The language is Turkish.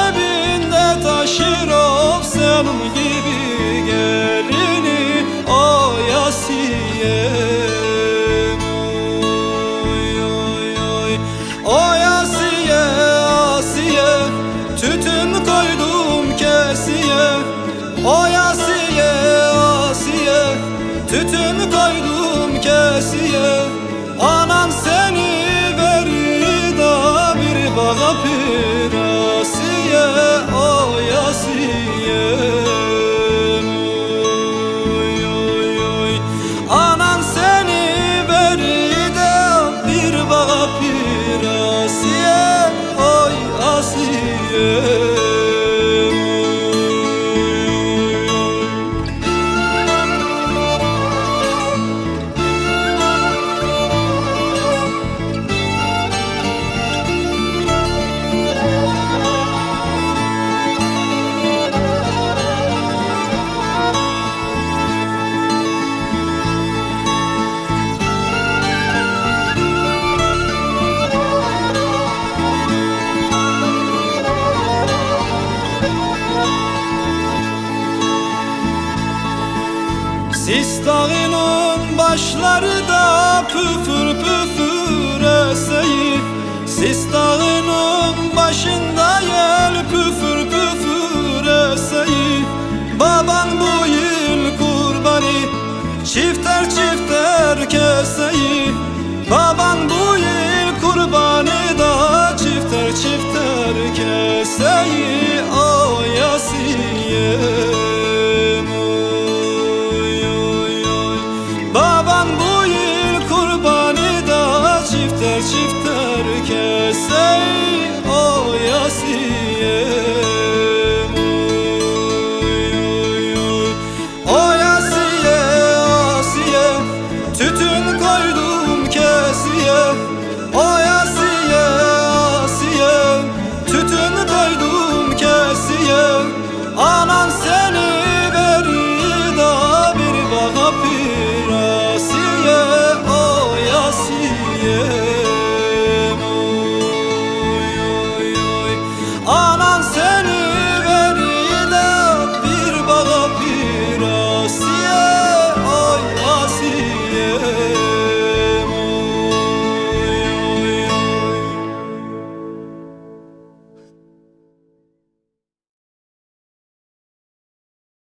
cebinde taşır of sen onun gibi gelini O yasiyem oy, oy, oy. Yasiye asiye Tütün koydum kesiye O yasiye asiye Tütün koydum kesiye Sis dağının başları da püfür püfür eseyi Sis dağının başında yel püfür püfür eseyi Baban bu